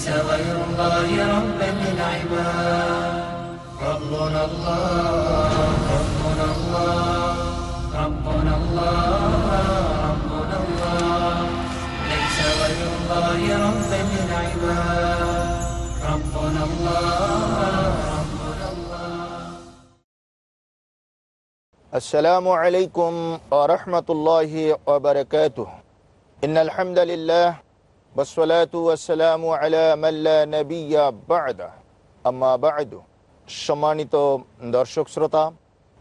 ليس غير الله رب للعباد ربنا الله ربنا الله ربنا الله. ربنا الله ليس غير الله رب للعباد ربنا الله ربنا الله. السلام عليكم ورحمة الله وبركاته. إن الحمد لله والصلاة والسلام على من لا نبي بعده أما بعد সম্মানিত দর্শক শ্রোতা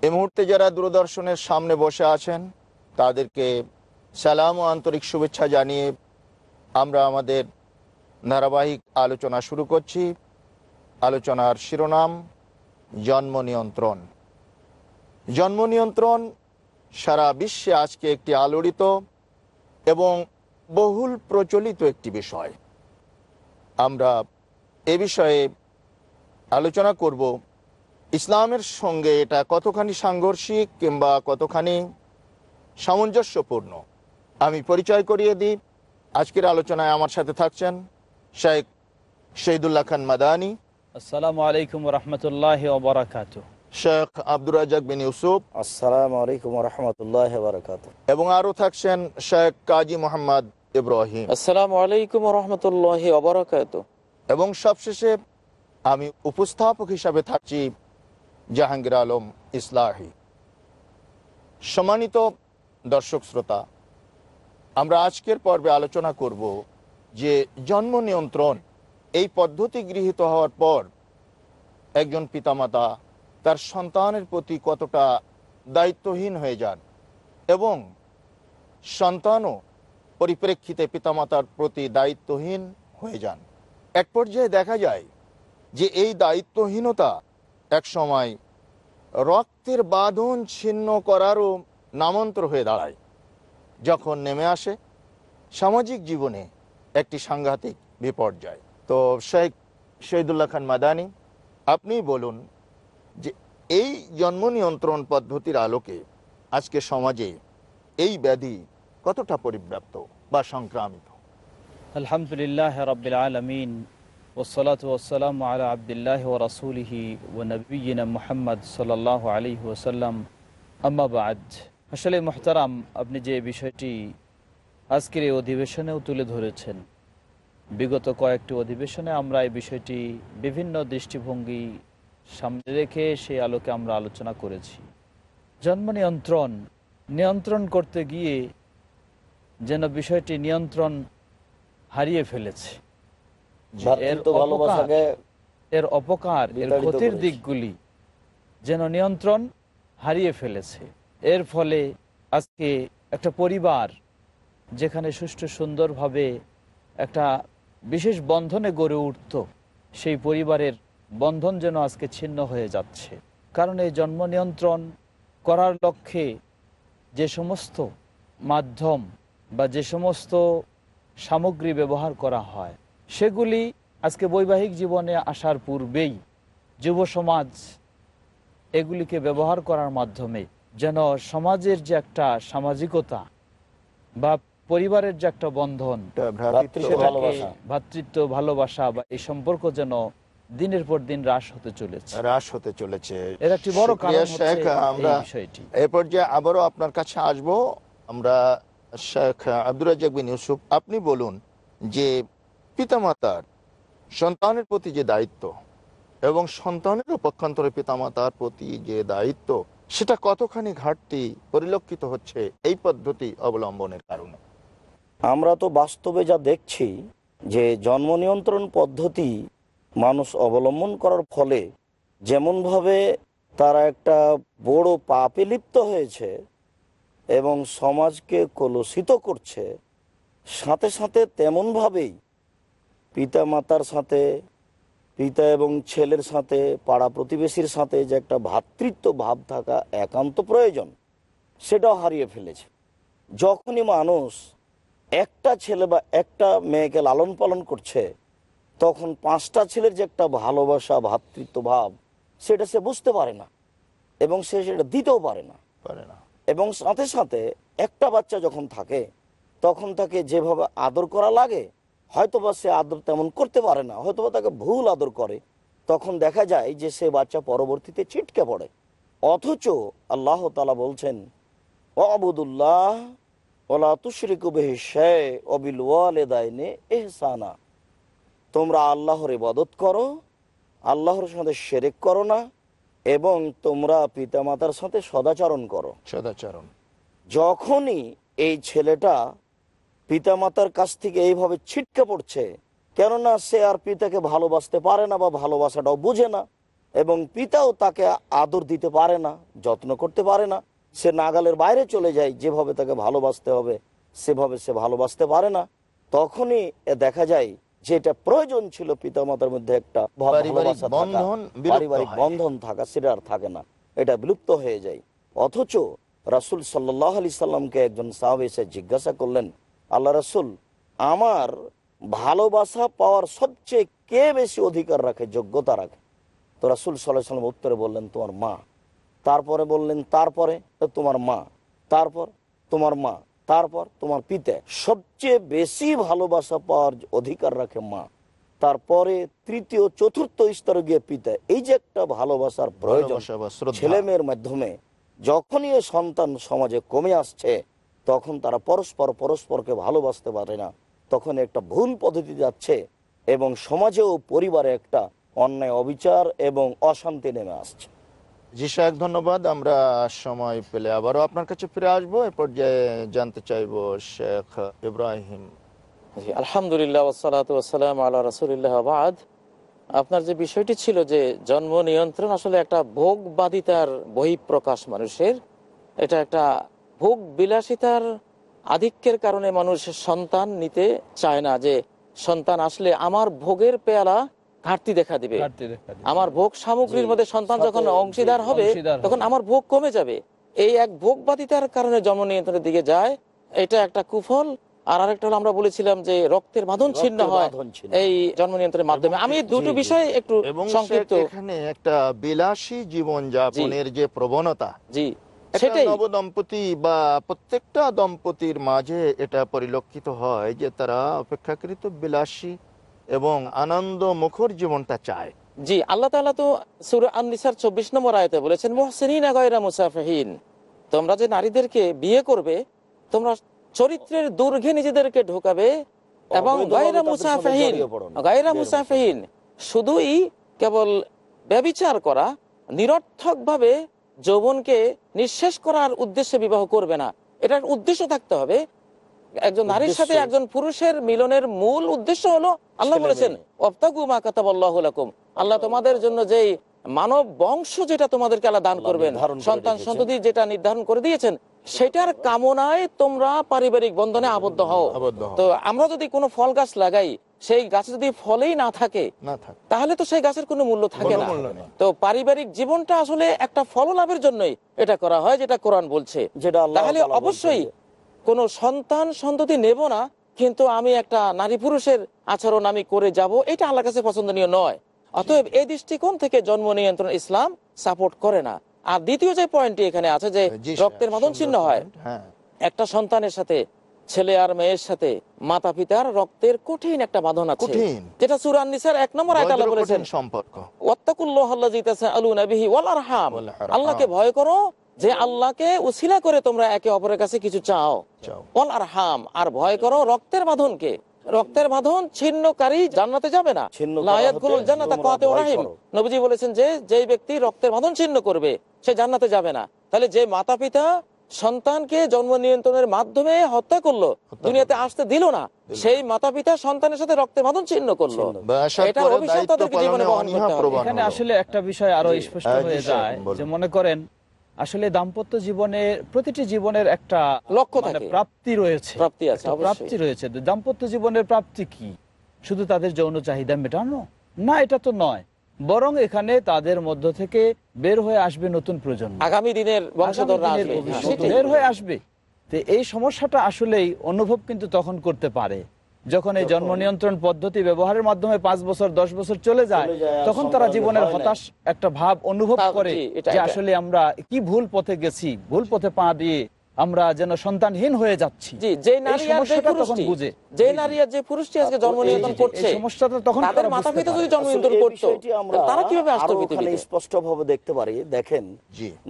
এই মুহূর্তে যারা দূরদর্শনের সামনে বসে আছেন তাদেরকে সালাম ও আন্তরিক শুভেচ্ছা জানিয়ে আমরা আমাদের ধারাবাহিক আলোচনা শুরু করছি আলোচনার শিরোনাম জন্ম নিয়ন্ত্রণ জন্ম নিয়ন্ত্রণ সারা বিশ্বে আজকে একটি আলোড়িত এবং বহুল প্রচলিত একটি বিষয়। আমরা এ বিষয়ে আলোচনা করব ইসলামের সঙ্গে এটা কতখানি সাংঘর্ষিক কিংবা কতখানি সামঞ্জস্যপূর্ণ। আমি পরিচয় করিয়ে দিই। আজকের আলোচনায় আমার সাথে থাকছেন শেখ শহীদুল্লাহ খান মাদানী। আসসালামু আলাইকুম রহমতুল্লাহ ওবরাকাত শেখ আব্দুর রাজাক বিন ইউসুফ। আসসালামু আলাইকুম রহমতুল্লাহ বারকাত এবং আরও থাকছেন শেখ কাজী মোহাম্মদ ইব্রাহিম। আসসালামু আলাইকুম রহমতুল্লাহ অবরাকাত এবং সবশেষে আমি উপস্থাপক হিসাবে থাকছি জাহাঙ্গীর আলম ইসলাহি। সম্মানিত দর্শক শ্রোতা আমরা আজকের পর্বে আলোচনা করব যে জন্ম নিয়ন্ত্রণ এই পদ্ধতি গৃহীত হওয়ার পর একজন পিতামাতা তার সন্তানের প্রতি কতটা দায়িত্বহীন হয়ে যান এবং সন্তানও পরিপ্রেক্ষিতে পিতামাতার প্রতি দায়িত্বহীন হয়ে যান। এক পর্যায়ে দেখা যায় যে এই দায়িত্বহীনতা এক সময় রক্তের বাঁধন ছিন্ন করারও নামন্ত্র হয়ে দাঁড়ায়। যখন নেমে আসে, সামাজিক জীবনে একটি সাংঘাতিক বিপর্যয়। তো শেখ শহীদুল্লাহ খান মাদানি, আপনি বলুন যে এই জন্ম নিয়ন্ত্রণ পদ্ধতির আলোকে আজকে সমাজে এই ব্যাধি কতটা পরিব্যাপ্ত বা সংক্রামিত? আলহামদুলিল্লাহ রবিল আলমিন ওসলাত আলা আবদুল্লাহ ও রসুলিহি ও নবীন মোহাম্মদ সাল্লাহ আলী ওসাল্লাম আম্মাবাদ আসলে মোহতারাম, আপনি যে বিষয়টি আজকের এই অধিবেশনেও তুলে ধরেছেন, বিগত কয়েকটি অধিবেশনে আমরা এই বিষয়টি বিভিন্ন দৃষ্টিভঙ্গি সামনে রেখে সেই আলোকে আমরা আলোচনা করেছি। জন্ম নিয়ন্ত্রণ নিয়ন্ত্রণ করতে গিয়ে যেন বিষয়টি নিয়ন্ত্রণ হারিয়ে ফেলেছে। এর অপকার এর ক্ষতির দিকগুলি যেন নিয়ন্ত্রণ হারিয়ে ফেলেছে। এর ফলে আজকে একটা পরিবার যেখানে সুষ্ঠু সুন্দরভাবে একটা বিশেষ বন্ধনে গড়ে উঠত সেই পরিবারের বন্ধন যেন আজকে ছিন্ন হয়ে যাচ্ছে। কারণ এই জন্ম নিয়ন্ত্রণ করার লক্ষ্যে যে সমস্ত মাধ্যম বা যে সমস্ত সামগ্রী ব্যবহার করা হয় সেগুলি আজকে বৈবাহিক জীবনে আসার পূর্বেই যুব সমাজ এগুলিকে ব্যবহার করার মাধ্যমে যেন সমাজের যে একটা সামাজিকতা বা পরিবারের যে একটা বন্ধন ভ্রাতৃত্ব ভালোবাসা। বা এই সম্পর্ক যেন দিনের পর দিন হ্রাস হতে চলেছে। হ্রাস হতে চলেছে। এর একটি বড় কারণ আমরা এ পর্যায়ে আবারও আপনার কাছে আসব। আমরা শেখ রাজাক বিন ইউসুফ, আপনি বলুন যে পিতামাতার সন্তানের প্রতি যে দায়িত্ব এবং সন্তানেরও পক্ষান্তরে পিতামাতার প্রতি যে দায়িত্ব, সেটা কতখানি ঘাটতি পরিলক্ষিত হচ্ছে এই পদ্ধতি অবলম্বনের কারণে? আমরা তো বাস্তবে যা দেখছি যে জন্ম নিয়ন্ত্রণ পদ্ধতি মানুষ অবলম্বন করার ফলে যেমনভাবে তারা একটা বড় পাপে লিপ্ত হয়েছে এবং সমাজকে কলুষিত করছে, সাথে সাথে তেমনভাবেই পিতা মাতার সাথে, পিতা এবং ছেলের সাথে, পাড়া প্রতিবেশীর সাথে যে একটা ভ্রাতৃত্ব ভাব থাকা একান্ত প্রয়োজন, সেটাও হারিয়ে ফেলেছে। যখনই মানুষ একটা ছেলে বা একটা মেয়েকে লালন পালন করছে, তখন পাঁচটা ছেলের যে একটা ভালোবাসা ভ্রাতৃত্ব ভাব, সেটা সে বুঝতে পারে না এবং সে সেটা দিতেও পারে না। পারে না। এবং সাথে সাথে একটা বাচ্চা যখন থাকে, তখন তাকে যেভাবে আদর করা লাগে, হয়তোবা সে আদর তেমন করতে পারে না, হয়তোবা তাকে ভুল আদর করে, তখন দেখা যায় যে সে বাচ্চা পরবর্তীতে ছিটকে পড়ে। অথচ আল্লাহ তালা বলছেন ও আবুদুল্লাহ ওলা তুশরিকুবেহ এহসানা তোমরা আল্লাহর ইবাদত করো, আল্লাহর সাথে সেরেক করো না এবং তোমরা পিতামাতার সাথে সদাচরণ করো। সদাচরণ। যখনই এই ছেলেটা পিতামাতার কাছ থেকে এইভাবে ছিটকে পড়ছে কেননা সে আর পিতাকে ভালোবাসতে পারে না বা ভালোবাসাটাও বুঝে না এবং পিতাও তাকে আদর দিতে পারে না যত্ন করতে পারে না সে নাগালের বাইরে চলে যায় যেভাবে তাকে ভালোবাসতে হবে সেভাবে সে ভালোবাসতে পারে না তখনই দেখা যায় যে এটা প্রয়োজন ছিল পিতামাতার মধ্যে একটা পারিবারিক। বন্ধন থাকা সেটা আর থাকে না। এটা বিলুপ্ত হয়ে যায়। অথচ রাসুল সাল্লাহ আলি সাল্লামকে একজন সাহাব এসে জিজ্ঞাসা করলেন আল্লাহ রাসুল আমার ভালোবাসা পাওয়ার সবচেয়ে কে বেশি অধিকার রাখে যোগ্যতা রাখে? তো রাসুল সাল্লাহ সাল্লাম উত্তরে বললেন তোমার মা। তারপরে বললেন তারপরে? তোমার মা। তারপর? তোমার মা। তারপর তোমার পিতা সবচেয়ে বেশি ভালোবাসা পাওয়ার অধিকার রাখে মা। তারপরে তৃতীয় চতুর্থ স্তরে গিয়ে পিতা। এই যে একটা ভালোবাসার প্রয়োজন ছেলে মেয়ের মাধ্যমে যখনই সন্তান সমাজে কমে আসছে তখন তারা পরস্পর পরস্পরকে ভালোবাসতে পারে না। তখন একটা ভুল পদ্ধতি যাচ্ছে এবং সমাজে ও পরিবারে একটা অন্যায় অবিচার এবং অশান্তি নেমে আসছে। জি সাহেব ধন্যবাদ। আমরা সময় পেলে আবারও আপনার কাছে ফিরে আসব। এ পর্যায়ে জানতে চাইব শেখ ইব্রাহিম। আলহামদুলিল্লাহ ওসালাত আল্লাহ রসুলিল্লাহ আবাদ আপনার যে বিষয়টি ছিল যে জন্ম নিয়ন্ত্রণ আসলে একটা ভোগবাদিতার বহিঃপ্রকাশ মানুষের। এটা একটা ভোগ বিলাসিতার আধিক্যের কারণে মানুষ সন্তান নিতে চায় না যে সন্তান আসলে আমার ভোগের পেয়ালা ঘাটতি দেখা দিবে। আমার ভোগ সামগ্রীর মধ্যে সন্তান যখন অংশীদার হবে তখন আমার ভোগ কমে যাবে। এই এক ভোগবাদিতার কারণে জন্ম নিয়ন্ত্রণের দিকে যায়। এটা একটা কুফল। আর আরেকটা হলো আমরা বলেছিলাম যে রক্তের বাঁধন ছিন্ন হয় এই জন্ম নিয়ন্ত্রণের মাধ্যমে। আমি দুটো। বিষয় একটু সংক্ষিপ্ত এখানে একটা বিলাসী জীবন যাপনের যে প্রবণতা জি। সেটাই। নবদম্পতি বা প্রত্যেকটা দম্পতির মাঝে এটা পরিলক্ষিত হয় যে তারা অপেক্ষাকৃত বিলাসী এবং আনন্দ মুখর জীবনটা চায়। জি আল্লাহ তাআলা তো সূরা আন-নিসার 24 নম্বর আয়াতে বলেছেন মুহসিনিনা মুসাফিহিন। তোমরা যে নারীদেরকে বিয়ে করবে তোমরা চরিত্রের দুর্ঘে নিজেদেরকে ঢোকাবে এবং গায়রা মুসাফিহিন। গায়রা গায়রা মুসাফিহিন। শুধুই কেবল ব্যবিচার করা নিরর্থকভাবে যৌবনকে নিঃশেষ করার উদ্দেশ্যে বিবাহ করবে না। এটার উদ্দেশ্য থাকতে হবে একজন নারীর সাথে একজন পুরুষের মিলনের মূল উদ্দেশ্য হলো আল্লাহ বলেছেন আল্লাহ তোমাদের জন্য যেই মানব বংশ যেটা তোমাদেরকে আল্লাহ দান করবেন সন্তান সন্ততি যেটা নির্ধারণ করে দিয়েছেন সেটার কামনায় তোমরা পারিবারিক বন্ধনে আবদ্ধ হও। তো আমরা যদি কোনো ফল গাছ লাগাই সেই গাছে যদি ফলেই না থাকে তাহলে তো সেই গাছের কোনো মূল্য থাকে না। তো পারিবারিক জীবনটা আসলে একটা ফল লাভের জন্যই এটা করা হয় যেটা কোরআন বলছে। যেটা তাহলে অবশ্যই কোনো সন্তান সন্ততি নেব না কিন্তু আমি একটা নারী পুরুষের আচরণ আমি করে যাব এটা আল্লাহর কাছে পছন্দনীয় নয়। অতএব এই দৃষ্টিকোণ থেকে জন্ম নিয়ন্ত্রণ ইসলাম সাপোর্ট করে না। আর দ্বিতীয় যে পয়েন্টটি এখানে আছে যে রক্তের মাদন চিহ্ন হয় হ্যাঁ। একটা সন্তানের সাথে ছেলে আর মেয়ের সাথে মাতা পিতার রক্তের কঠিন একটা বাঁধন আছে। যেটা সুরান নিসার এক নম্বর আয়াত আল্লাহ বলেছেন সম্পর্ক। ওয়াত্তাকুল্লাহাল্লাযী তাসআলুনা বিহি ওয়াল আরহাম। ওয়াল আরহাম। আল্লাহকে ভয় করো যে আল্লাহকে উসিলা করে তোমরা একে অপরের কাছে কিছু চাও। চাও। ওয়াল আরহাম আর ভয় করো রক্তের বাঁধনকে রক্তের বাঁধন ছিন্নকারী জান্নাতে যাবে না। জান্নাতা তোমরা রাহিম নবীজি বলেছেন যে যেই ব্যক্তি রক্তের বাঁধন ছিন্ন করবে সে জান্নাতে যাবে না। তাহলে যে মাতা পিতা সন্তানকে জন্ম নিয়ন্ত্রণের মাধ্যমে হত্যা করল দুনিয়াতে আসতে দিল না সেই মাতা পিতা সন্তানের সাথে রক্তের বাঁধন ছিন্ন করল। এটা অভিশাপ তাদেরকে জীবনে বহন করতে হবে। এখানে আসলে একটা বিষয় আরও স্পষ্ট হ্যাঁ, হয়ে যায় যে মনে করেন আসলে দাম্পত্য জীবনে প্রতিটি জীবনের একটা লক্ষ্য মানে থাকে। প্রাপ্তি রয়েছে। প্রাপ্তি আছে, প্রাপ্তি রয়েছে। দাম্পত্য জীবনের প্রাপ্তি কি? শুধু তাদের যৌন চাহিদা মেটানো? না এটা তো নয়। বরং এখানে তাদের মধ্য থেকে বের হয়ে আসবে নতুন প্রজন্ম। আগামী দিনের। বের হয়ে আসবে। তো এই সমস্যাটা আসলেই অনুভব কিন্তু তখন করতে পারে। যখন এই জন্ম নিয়ন্ত্রণ পদ্ধতি ব্যবহারের মাধ্যমে পাঁচ বছর দশ বছর চলে যায় তখন তারা জীবনের হতাশ একটা ভাব অনুভব করে যে আসলে আমরা কি ভুল পথে গেছি ভুল পথে পা দিয়ে আমরা যেন সন্তানহীন হয়ে যাচ্ছি। যে নারী আর যে পুরুষটি বুঝে। যে নারী আর যে পুরুষটি আজকে জন্ম নিয়ন্ত্রণ করছে সমস্যাটা তখন তাদের মাতা পিতা যদি জন্ম নিয়ন্ত্রণ আসলে এই করতো বিষয়টি আমরা তারা কীভাবে আসতো পৃথিবীতে? স্পষ্ট ভাবে দেখতে পারি। দেখেন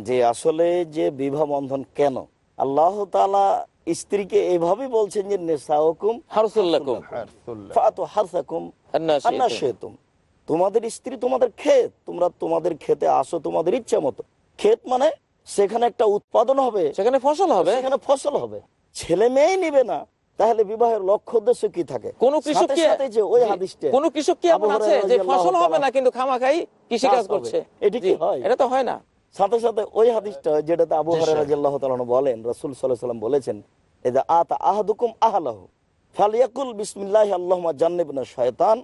যে আসলে যে বিবাহ বন্ধন কেন? আল্লাহ তাআলা স্ত্রীকে এইভাবেই বলছেন যে হারসুল্লাকুম। ফাতু হারসাকুম তোমাদের স্ত্রী তোমাদের ক্ষেত তোমরা তোমাদের খেতে আসো তোমাদের ইচ্ছা মতো। ক্ষেত মানে সেখানে একটা উৎপাদন হবে সেখানে ফসল হবে। সেখানে ফসল হবে। ছেলে মেয়ে নিবে না তাহলে বিবাহের লক্ষ্য উদ্দেশ্য কি থাকে? কোন কৃষক যে ওই হাদিসটা কোন কৃষক কি এমন আছে যে ফসল হবে না কিন্তু খামাখাই কৃষি কাজ করছে। এটি কি হয়? এটা তো হয় না। সাথে সাথে ওই হাদিসটা যেটাতে আবু হরাইরা রাদিয়াল্লাহু বলেন রাসূল সাল্লাল্লাহু সাল্লাম বলেছেন এদা আতা আহাদুকুম আহলাহু ফালিয়াকুল বিসমিল্লাহি আল্লাহুম্মা জান্নিবনা শায়তান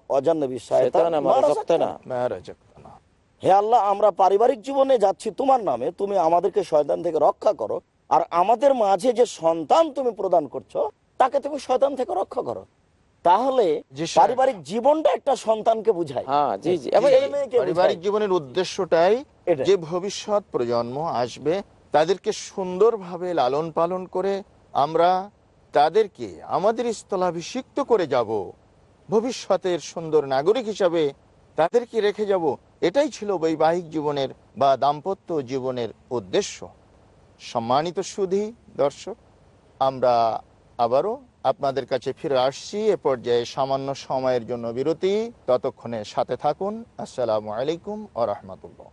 হে আল্লাহ আমরা পারিবারিক জীবনে যাচ্ছি তোমার নামে তুমি আমাদেরকে শয়তান থেকে রক্ষা করো আর আমাদের মাঝে যে সন্তান তুমি প্রদান করছ তাকে তুমি শয়তান থেকে রক্ষা করো। তাহলে পারিবারিক জীবনটা একটা সন্তানকে বুঝায়। হ্যাঁ পারিবারিক জীবনের উদ্দেশ্যটাই যে ভবিষ্যৎ প্রজন্ম আসবে তাদেরকে সুন্দরভাবে লালন পালন করে আমরা তাদেরকে আমাদের স্থলাভিষিক্ত করে যাব ভবিষ্যতের সুন্দর নাগরিক হিসাবে তাদেরকে রেখে যাব এটাই ছিল বৈবাহিক জীবনের বা দাম্পত্য জীবনের উদ্দেশ্য। সম্মানিত সুধী দর্শক আমরা আবারও আপনাদের কাছে ফিরে আসছি এ পর্যায়ে সামান্য সময়ের জন্য বিরতি। ততক্ষণে সাথে থাকুন। আসসালামু আলাইকুম আ রহমতুল্লাহ।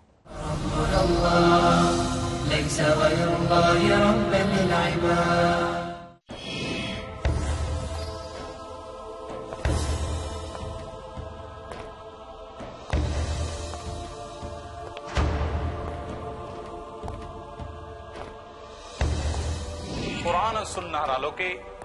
কোরআন সুন্নার আলোকে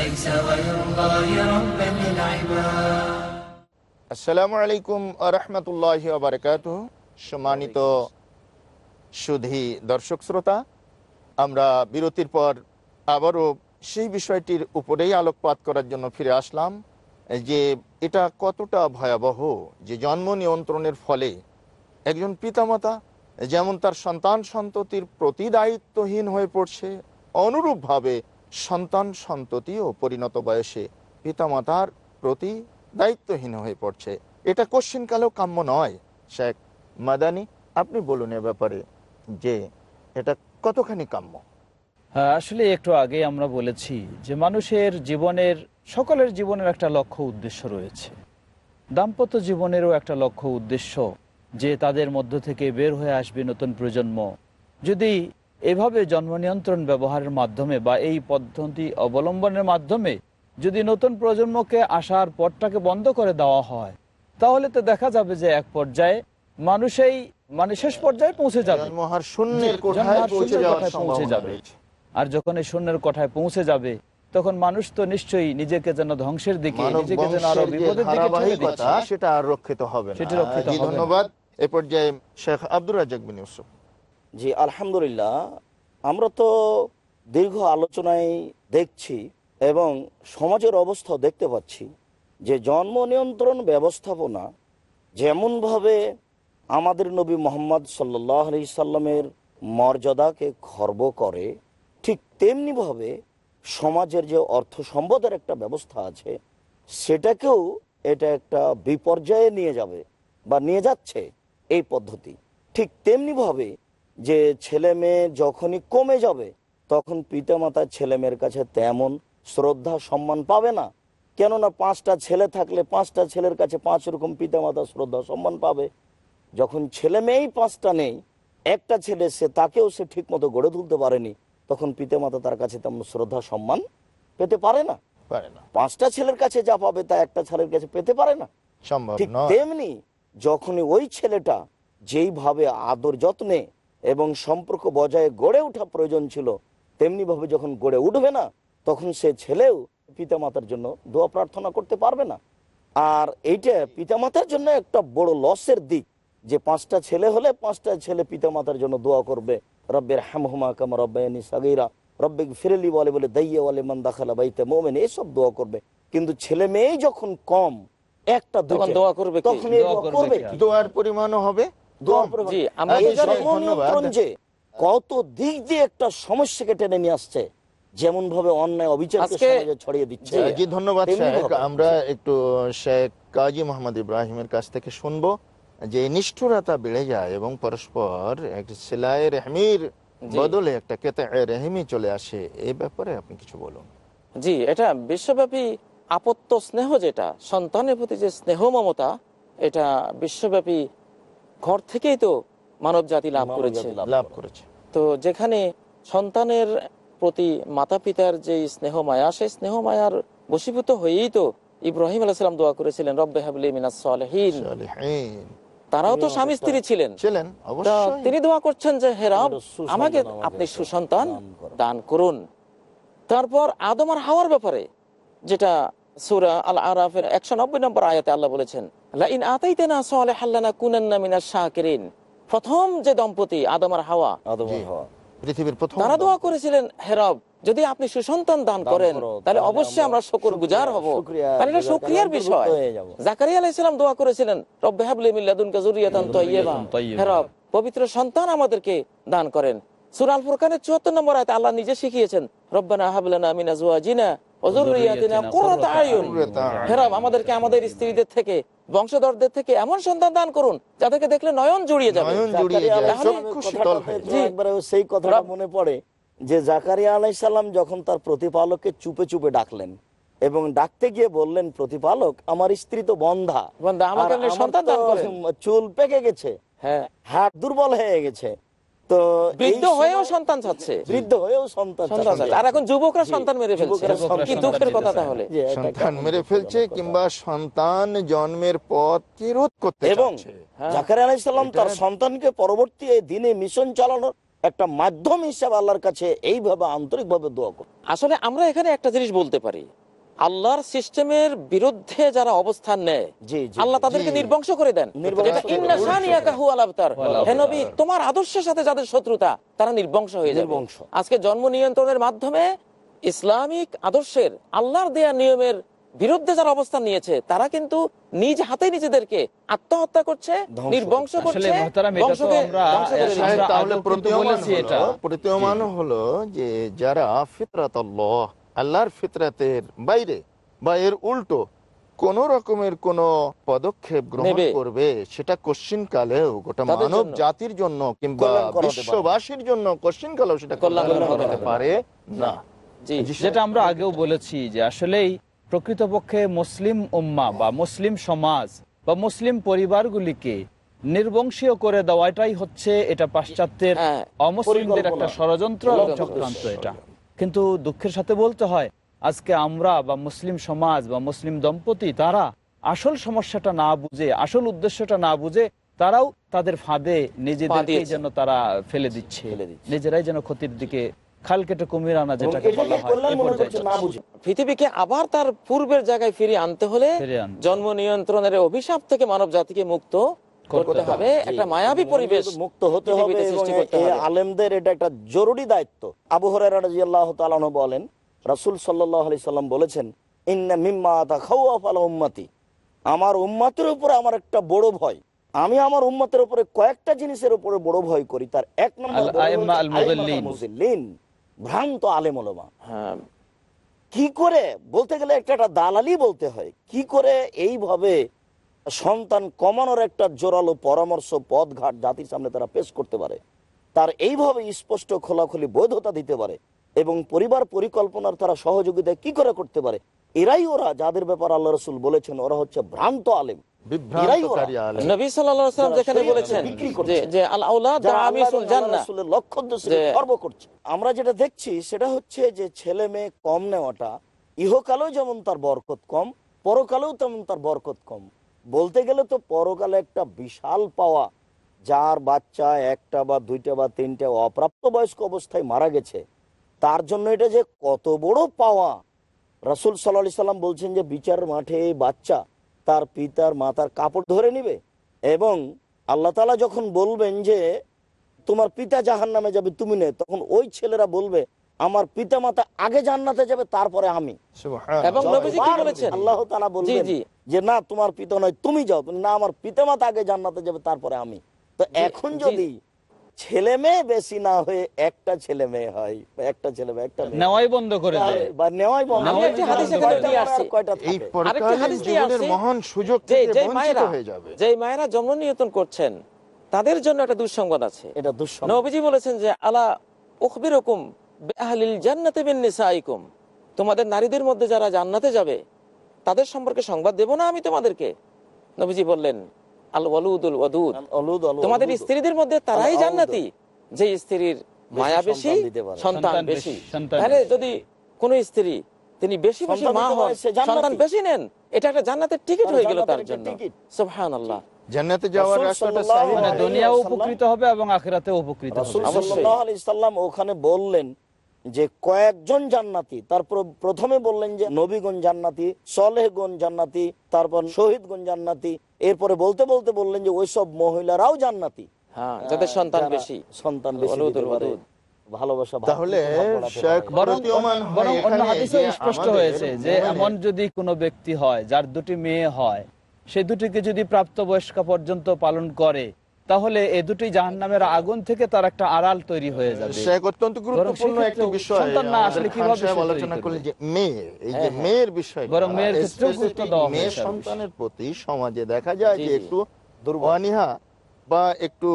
ليس غير الله ربا للعباد আসসালামু আলাইকুম আরহামতুল্লাহ বারকাত সম্মানিত সুধী দর্শক শ্রোতা আমরা বিরতির পর আবারও সেই বিষয়টির উপরেই আলোকপাত করার জন্য ফিরে আসলাম যে এটা কতটা ভয়াবহ যে জন্ম নিয়ন্ত্রণের ফলে একজন পিতামাতা যেমন তার সন্তান সন্ততির প্রতি দায়িত্বহীন হয়ে পড়ছে অনুরূপভাবে সন্তান সন্ততিও পরিণত বয়সে পিতামাতার প্রতি দায়িত্বহীন হয়ে পড়ছে। এটা কোশ্চিনকালেও কাম্য নয় শেখ মাদানি। আপনি বলুন এ ব্যাপারে যে এটা কতখানি কাম্য? হ্যাঁ, আসলে একটু আগে আমরা বলেছি যে মানুষের জীবনের সকলের জীবনের একটা লক্ষ্য উদ্দেশ্য রয়েছে। দাম্পত্য জীবনেরও একটা লক্ষ্য উদ্দেশ্য যে তাদের মধ্য থেকে বের হয়ে আসবে নতুন প্রজন্ম। যদি এভাবে জন্ম নিয়ন্ত্রণ ব্যবহারের মাধ্যমে বা এই পদ্ধতি অবলম্বনের মাধ্যমে যদি নতুন প্রজন্মকে আসার পথটাকে বন্ধ করে দেওয়া হয় তাহলে তো দেখা যাবে যে এক পর্যায়ে মানুষেই মানে শেষ পর্যায়ে পৌঁছে যাবে। পৌঁছে যাবে। আর যখন এই শূন্যের কোঠায় পৌঁছে যাবে তখন মানুষ তো নিশ্চয়ই নিজেকে যেন ধ্বংসের দিকে নিজেকে যেন আরও বিপদের দিকে ঠেলে ধারাবাহিকতা দিচ্ছে। সেটা আর রক্ষিত হবে না। সেটি রক্ষিত হবে না। ধন্যবাদ। এ পর্যায়ে শেখ আব্দুর রাজাক বিন ইউসুফ। জি, আলহামদুলিল্লাহ। আমরা তো দীর্ঘ আলোচনায় দেখছি এবং সমাজের অবস্থা দেখতে পাচ্ছি যে জন্ম নিয়ন্ত্রণ ব্যবস্থাপনা যেমনভাবে আমাদের নবী মোহাম্মদ সাল্লাহ আলি সাল্লামের মর্যাদাকে খর্ব করে, ঠিক তেমনিভাবে সমাজের যে অর্থ সম্পদের একটা ব্যবস্থা আছে, সেটাকেও এটা একটা বিপর্যয়ে নিয়ে যাবে বা নিয়ে যাচ্ছে এই পদ্ধতি। ঠিক তেমনিভাবে যে ছেলে মেয়ে যখনই কমে যাবে তখন পিতামাতা ছেলে মেয়ের কাছে তেমন শ্রদ্ধা সম্মান পাবে না। কেননা পাঁচটা ছেলে থাকলে পাঁচটা ছেলের কাছে পাঁচ রকম পিতামাতা শ্রদ্ধা সম্মান পাবে। যখন ছেলে মেয়েই পাঁচটা নেই একটা ছেলে সে তাকেও সে ঠিক মতো গড়ে তুলতে পারেনি তখন পিতামাতা তার কাছে তেমন শ্রদ্ধা সম্মান পেতে পারে না। পাঁচটা ছেলের কাছে যা পাবে তা একটা ছেলের কাছে পেতে পারে না। সম্ভব ঠিক তেমনি যখনই ওই ছেলেটা যেইভাবে আদর যত্নে এবং সম্পর্ক বজায় গড়ে ওঠা প্রয়োজন ছিল তেমনি ভাবে যখন গড়ে উঠবে না তখন সে ছেলেও পিতামাতার জন্য দোয়া প্রার্থনা করতে পারবে না। আর এইটা পিতামাতার জন্য একটা বড় লসের দিক যে পাঁচটা ছেলে হলে পাঁচটা ছেলে পিতামাতার জন্য দোয়া করবে। রব্বের হ্যামহুমা কামা রব্বায়নি সাগিরা রব্বে ফিরেলি বলে বলে দাইয়া বলে মান দাখালা বাইতে মোমেন এসব দোয়া করবে। কিন্তু ছেলে মেয়েই যখন কম একটা দোয়া করবে? তখন দোয়া করবে? দোয়ার পরিমাণও হবে? জি, আমরা। যে কত দিক দিয়ে একটা সমস্যাকে টেনে নিয়ে আসছে যেমন ভাবে অন্যায় অবিচারকে ছড়িয়ে দিচ্ছে। জি, ধন্যবাদ। আমরা একটু শেখ কাজী মোহাম্মদ ইব্রাহিমের কাছ থেকে শুনব যে নিষ্ঠুরতা বেড়ে যায় এবং পরস্পর এক সেলাই রেহমির বদলে একটা কেতে রেহমি চলে আসে। এই ব্যাপারে আপনি কিছু বলুন। জি এটা বিশ্বব্যাপী আপত্ত স্নেহ যেটা সন্তানের প্রতি যে স্নেহ মমতা এটা বিশ্বব্যাপী ঘর থেকেই তো মানব জাতি লাভ করেছে। লাভ করেছে। তো যেখানে সন্তানের প্রতি মাতা পিতার যে স্নেহ মায়া সেই স্নেহ মায়ার বশীভূত হয়েই তো ইব্রাহিম আলাইসালাম দোয়া করেছিলেন রব্বে হাবলি মিনাস সালেহীন। সালেহীন। তারাও তো স্বামী স্ত্রী ছিলেন। ছিলেন তিনি দোয়া করছেন যে হে আমাকে আপনি সুসন্তান দান করুন। দান করুন। তারপর আদম আর হাওয়ার ব্যাপারে যেটা সুরা আল আরাফের একশো নব্বই নম্বর আয়াতে আল্লাহ বলেছেন লাইন আতাইতে না সালে হাল্লানা কুনান্না শাকিরিন প্রথম যে দম্পতি আদম আর হাওয়া। পৃথিবীর প্রথম তারা দোয়া করেছিলেন হেরব যদি আপনি সুসন্তান দান করেন তাহলে অবশ্যই আমরা শুকর গুজার হব তাহলে এটা শুক্রিয়ার বিষয়। জাকারিয়া আলাইহিস দোয়া করেছিলেন রব্বে হাবলি মিল্লাদুনকা যুররিয়াতান তাইয়্যিবা তাইয়্যিবা। হেরব পবিত্র সন্তান আমাদেরকে দান করেন সূরা আল ফুরকানের 74 নম্বর আয়াতে আল্লাহ নিজে শিখিয়েছেন রব্বানা হাবলানা মিন আজওয়াজিনা ওয়া যুররিয়াতিনা কুররাতা আয়ুন। কুররাতা আয়ুন। হেরব আমাদেরকে আমাদের স্ত্রীদের থেকে বংশধরদের থেকে এমন সন্তান দান করুন যাদেরকে দেখলে নয়ন জুড়িয়ে যাবে। জাকারিয়া যায় আলাইহিস চক্ষু সালামের শীতল কথাটাতে হয়ে তো যায়। একবারে সেই কথাটা মনে পড়ে যে জাকারিয়া আলাই যখন তার প্রতিপালককে চুপে চুপে ডাকলেন এবং ডাকতে গিয়ে বললেন প্রতিপালক আমার স্ত্রী তো বন্ধা। বন্ধা, আমাকে আর আপনি আমার সন্তান তো দান করেন। চুল পেকে গেছে। হ্যাঁ। হাত দুর্বল হয়ে গেছে। তো বৃদ্ধ হয়েও সন্তান চাচ্ছে। বৃদ্ধ হয়েও সন্তান সন্তান চাচ্ছে। চাচ্ছে। আর এখন যুবকরা সন্তান মেরে ফেলছে। কি দুঃখের কথা তাহলে? সন্তান মেরে ফেলছে কিংবা সন্তান জন্মের পথকে রোধ করতে এবং হ্যাঁ। তার সন্তানকে পরবর্তী দিনে মিশন চালানোর একটা মাধ্যম হিসাবে আল্লাহর কাছে এইভাবে আন্তরিকভাবে দোয়া করে আসলে আমরা এখানে একটা জিনিস বলতে পারি। আল্লাহর সিস্টেমের বিরুদ্ধে যারা অবস্থান নেয় জি, জি, আল্লাহ তাদেরকে নির্বংশ করে দেন। তোমার আদর্শের সাথে যাদের শত্রুতা তারা নির্বংশ হয়ে যাবে। নির্বংশ। আজকে জন্ম নিয়ন্ত্রণের মাধ্যমে ইসলামিক আদর্শের আল্লাহর দেয়া নিয়মের বিরুদ্ধে যারা অবস্থান নিয়েছে তারা কিন্তু নিজ হাতে নিজেদেরকে আত্মহত্যা করছে নির্বংশ করছে প্রতীয়মান হলো যে যারা ফিতরাত আল্লাহ আল্লাহর ফিতরাতের বাইরে বা এর উল্টো কোন রকমের কোন পদক্ষেপ গ্রহণ করবে সেটা কোশ্চিন কালেও গোটা মানব জাতির জন্য কিংবা। বিশ্ববাসীর জন্য কোশ্চিন কালেও সেটা হতে হতে পারে। না। যেটা আমরা আগেও বলেছি যে আসলেই প্রকৃতপক্ষে মুসলিম উম্মা বা মুসলিম সমাজ বা মুসলিম পরিবারগুলিকে নির্বংশীয় করে দেওয়াটাই হচ্ছে এটা পাশ্চাত্যের হ্যাঁ, অমুসলিমদের একটা ষড়যন্ত্র। চক্রান্ত এটা। কিন্তু দুঃখের সাথে বলতে হয় আজকে আমরা বা মুসলিম সমাজ বা মুসলিম দম্পতি তারা আসল সমস্যাটা না বুঝে আসল উদ্দেশ্যটা না বুঝে তারাও তাদের ফাঁদে নিজেদেরকে যেন তারা ফেলে দিচ্ছে। নিজেরাই যেন ক্ষতির দিকে খাল কেটে কুমির আনা যেটাকে বলা হয় পৃথিবীকে আবার তার পূর্বের জায়গায় ফিরিয়ে আনতে হলে জন্ম নিয়ন্ত্রণের অভিশাপ থেকে মানব জাতিকে মুক্ত করতে হবে। একটা মায়াবী পরিবেশ মুক্ত হতে হবে এই আলেমদের এটা একটা জরুরি দায়িত্ব। আবু রাদিয়াল্লাহু তাআলা আনহু বলেন রাসূল সাল্লাল্লাহু আলাইহি সাল্লাম বলেছেন ইন্না মিম্মা তাখাওয়াফ আলা উম্মতি। আমার উম্মতের উপরে আমার একটা বড় ভয়। আমি আমার উম্মতের উপরে কয়েকটা জিনিসের উপরে বড় ভয় করি। তার এক নম্বর ভ্রান্ত আলেম ওলামা হ্যাঁ। কি করে? বলতে গেলে একটা একটা দালালি বলতে হয়। কি করে এইভাবে সন্তান কমানোর একটা জোরালো পরামর্শ পথঘাট জাতির সামনে তারা পেশ করতে পারে। তার এইভাবে স্পষ্ট খোলাখুলি বৈধতা দিতে পারে এবং পরিবার পরিকল্পনার তারা সহযোগিতা কি করে করতে পারে এরাই ওরা যাদের ব্যাপার আল্লাহ রসুল বলেছেন ওরা হচ্ছে ভ্রান্ত আলেম। আমরা যেটা দেখছি সেটা হচ্ছে যে ছেলে মেয়ে কম নেওয়াটা ইহকালেও যেমন তার বরকত কম পরকালেও তেমন তার বরকত কম। বলতে গেলে তো পরকালে একটা বিশাল পাওয়া, যার বাচ্চা একটা বা দুইটা বা তিনটা অপ্রাপ্তবয়স্ক অবস্থায় মারা গেছে, তার জন্য এটা যে কত বড় পাওয়া। রাসুল সাল্লাহ সাল্লাম বলছেন যে বিচার মাঠে বাচ্চা তার পিতার মাতার কাপড় ধরে নিবে এবং আল্লাহ তালা যখন বলবেন যে, তোমার পিতা জাহান নামে যাবে, তুমি নেই তখন ওই ছেলেরা বলবে আমার পিতা মাতা আগে জান্নাতে যাবে তারপরে আমি। সুবহান এবং আল্লাহ। নবীজি কি বলেছেন? আল্লাহ তালা বলবেন জি। যে না তোমার পিতা নয় তুমি যাও। না আমার পিতা মাতা আগে জান্নাতে যাবে তারপরে আমি। তো এখন যদি ছেলে মেয়ে বেশি না হয়ে একটা ছেলে মেয়ে হয় বা একটা ছেলে মেয়ে একটা নেওয়াই বন্ধ করে দেয়। বা নেওয়াই বন্ধ আমি। একটি হাদিস এখানে নিয়ে আসছি। কয়টা এই? পরকালীন জীবনের মহান সুযোগ যে থেকে বঞ্চিত মায়েরা হয়ে যাবে। যে মায়েরা জন্ম নিয়ন্ত্রণ করছেন তাদের জন্য একটা দুঃসংবাদ আছে। এটা দুঃসংবাদ। নবীজি বলেছেন যে আলা উখবিরকুম জান্নাতি মিন তোমাদের নারীদের মধ্যে যারা জান্নাতে যাবে তাদের সম্পর্কে সংবাদ দেব না আমি তোমাদেরকে? নবীজি বললেন আল ওয়ালুদুল ওয়াদুদ। অলুদ, অলুদ, তোমাদের স্ত্রীদের মধ্যে তারাই জান্নাতি। যে স্ত্রীর মায়া বেশি সন্তান সন্তান বেশি। তাহলে যদি কোন স্ত্রী তিনি বেশি বেশি মা হন সে জান্নাতি। সন্তান বেশি নেন এটা একটা জান্নাতের টিকিট হয়ে গেল তার জন্য। সুবহানাল্লাহ। জান্নাতে যাওয়ার রাস্তাটা সাহিহ মানে দুনিয়াও উপকৃত হবে এবং আখেরাতেও উপকৃত হবে। অবশ্যই। সাল্লাল্লাহু আলাইহি সাল্লাম ওখানে বললেন যে কয়েকজন জান্নাতি তারপর প্রথমে বললেন যে নবীগণ জান্নাতি সলেহগণ জান্নাতি তারপর শহীদগণ জান্নাতি এরপরে বলতে বলতে বললেন যে ওইসব মহিলারাও জান্নাতি হ্যাঁ যাদের সন্তান বেশি সন্তান বেশি অলুদ, দিতে পারে, অলুদ। ভালোবাসা তাহলে ভাতৃত্ব বাড়াতে শেখ পারে। বরং প্রতীয়মান হয় বরং অন্য হাদিসে স্পষ্ট হয়েছে যে এমন যদি কোনো ব্যক্তি হয় যার দুটি মেয়ে হয় সে দুটিকে যদি প্রাপ্তবয়স্কা পর্যন্ত পালন করে তাহলে এই দুটি জাহান্নামের আগুন থেকে তার একটা আড়াল তৈরি হয়ে যাবে। শেখ অত্যন্ত গুরুত্বপূর্ণ একটি বিষয় সন্তান না আসলে কীভাবে আলোচনা তৈরি করলেন যে মেয়ে এই যে মেয়ের বিষয় বরং মেয়ের ক্ষেত্রেও গুরুত্ব দেওয়া মেয়ে। সন্তানের প্রতি সমাজে দেখা যায় যে একটু অনীহা বা একটু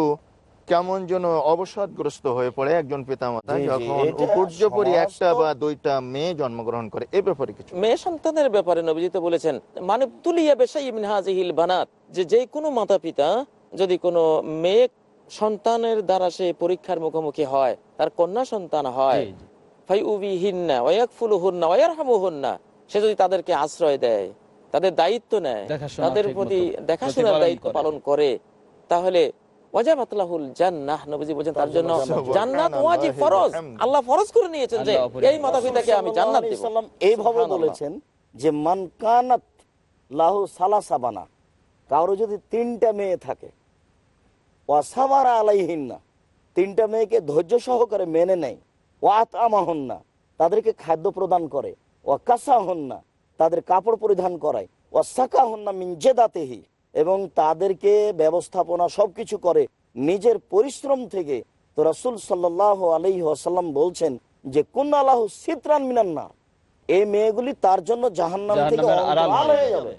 কেমন যেন অবসাদগ্রস্ত হয়ে পড়ে একজন পিতামাতা জি, জি, যখন উপর্যপরি একটা বা দুইটা মেয়ে জন্মগ্রহণ করে এ ব্যাপারে কিছু মেয়ে সন্তানের ব্যাপারে নবীজি তো বলেছেন মানে তুলিয়া বেশাই মিন হাজিহিল বানাত যে যে কোনো মাতা পিতা যদি কোনো মেয়ে সন্তানের দ্বারা সে পরীক্ষার মুখোমুখি হয় তার কন্যা সন্তান হয় সে যদি তাদেরকে আশ্রয় দেয় তাদের দায়িত্ব নেয় তাদের প্রতি দেখাশোনার দায়িত্ব পালন করে তাহলে ওয়াজাবাতলাহুল জান্নাহ নবীজি বলেন তার জন্য জান্নাত ওয়াজিব ফরজ। আল্লাহ ফরজ করে নিয়েছেন যে এই মাতা পিতাকে আমি জান্নাত দেব। এইভাবে বলেছেন যে মান কানাত লাহু সালাসাবানা কারও যদি তিনটা মেয়ে থাকে ওয়াসাবারা আলাইহিন না তিনটা মেয়েকে ধৈর্য সহকারে মেনে নেয় ওয়াত আমাহন না তাদেরকে খাদ্য প্রদান করে ও কাসা হন না তাদের কাপড় পরিধান করায় ও সাকা হন না মিনজেদাতেহি এবং তাদেরকে ব্যবস্থাপনা সবকিছু করে নিজের পরিশ্রম থেকে তো রসুল সাল্লাহ আলহি আসাল্লাম বলছেন যে কুন্নালাহ সিতরান মিনান্না এই মেয়েগুলি তার জন্য জাহান্নাম থেকে হয়ে যাবে।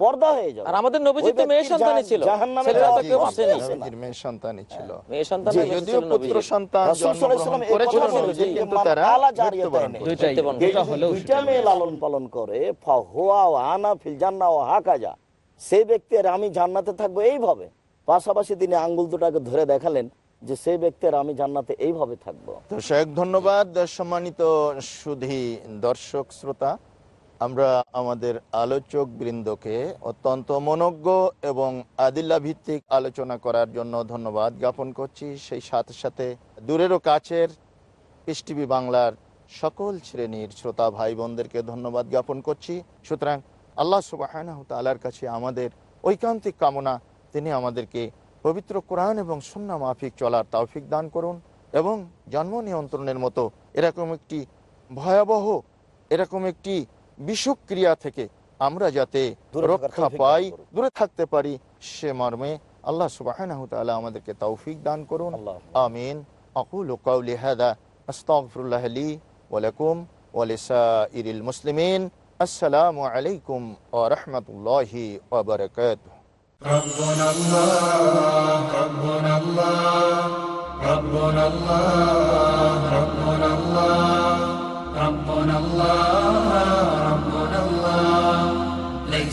পর্দা হয়ে যাবে। আর আমাদের নবীজির তো মেয়ে সন্তানই ছিল। ছেলেরা তো কেউ আসে না। মেয়ে সন্তানই ছিল। মেয়ে সন্তান যদিও পুত্র সন্তান রাসূল সাল্লাল্লাহু আলাইহি জন্মগ্রহণ করেছিল কথা নবীজি, বলেছেন কিন্তু তারা আলা জারিয়াতাইন। মৃত্যুবরণ করেছে। দুইটাই সত্যবান কেউ দুটা যদি হলেও দুইটা মেয়ে লালন পালন করে ফাহুয়া ও আনা ফিল জান্নাহ ও হাকাজা সেই ব্যক্তি আর আমি জান্নাতে থাকব এইভাবে। পাশাপাশি তিনি আঙ্গুল দুটাকে ধরে দেখালেন যে সেই ব্যক্তি আর আমি জান্নাতে এইভাবে থাকব। তো শেখ ধন্যবাদ। সম্মানিত সুধী দর্শক শ্রোতা আমরা আমাদের আলোচক বৃন্দকে অত্যন্ত মনজ্ঞ এবং আদিল্লা ভিত্তিক আলোচনা করার জন্য ধন্যবাদ জ্ঞাপন করছি। সেই সাথে সাথে দূরেরও কাছের পিস টিভি বাংলার সকল শ্রেণির শ্রোতা ভাই বোনদেরকে ধন্যবাদ জ্ঞাপন করছি। সুতরাং আল্লাহ সুবাহ তালার কাছে আমাদের ঐকান্তিক কামনা, তিনি আমাদেরকে পবিত্র কোরআন এবং সুন্না মাফিক চলার তৌফিক দান করুন এবং জন্ম নিয়ন্ত্রণের মতো এরকম একটি ভয়াবহ, এরকম একটি বিষুক ক্রিয়া থেকে আমরা যাতে দূরে থাকার রক্ষা তৌফিক দান পাই করুন। দূরে থাকতে পারি সে মর্মে আল্লাহ সুবাহ আমাদেরকে তৌফিক দান করুন আল্লাহ آمين أقول قولي هذا أستغفر الله لي ولكم ولسائر المسلمين السلام عليكم ورحمة الله وبركاته ربنا الله ربنا الله ربنا الله ربنا الله ربنا الله ربنا الله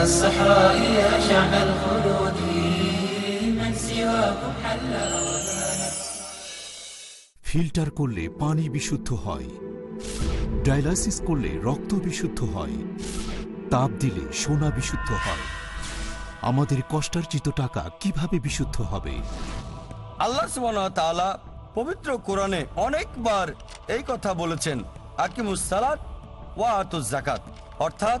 الصحراء يا شعب الخلود من سواكم حل ফিল্টার করলে পানি বিশুদ্ধ হয় ডায়ালাসিস করলে রক্ত বিশুদ্ধ হয় তাপ দিলে সোনা বিশুদ্ধ হয় আমাদের কষ্টার্জিত টাকা কিভাবে বিশুদ্ধ হবে আল্লাহ সুবহানাহু ওয়া তাআলা পবিত্র কোরআনে অনেকবার এই কথা বলেছেন আকিমুস সালাত ওয়া আতুজ জাকাত অর্থাৎ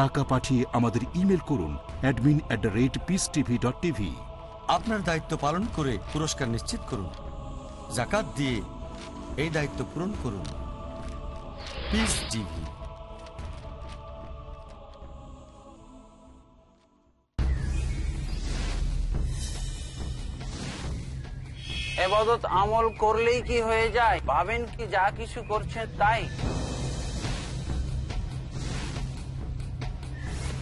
টাকা পাঠিয়ে আমাদের ইমেল করুন admin at the rate peace TV dot TV আপনার দায়িত্ব পালন করে পুরস্কার নিশ্চিত করুন। জাকাত দিয়ে এই দায়িত্ব পূরণ করুন। পিস টিভি এবাদত আমল করলেই কি হয়ে যায়? ভাবেন কি যা কিছু করছেন তাই?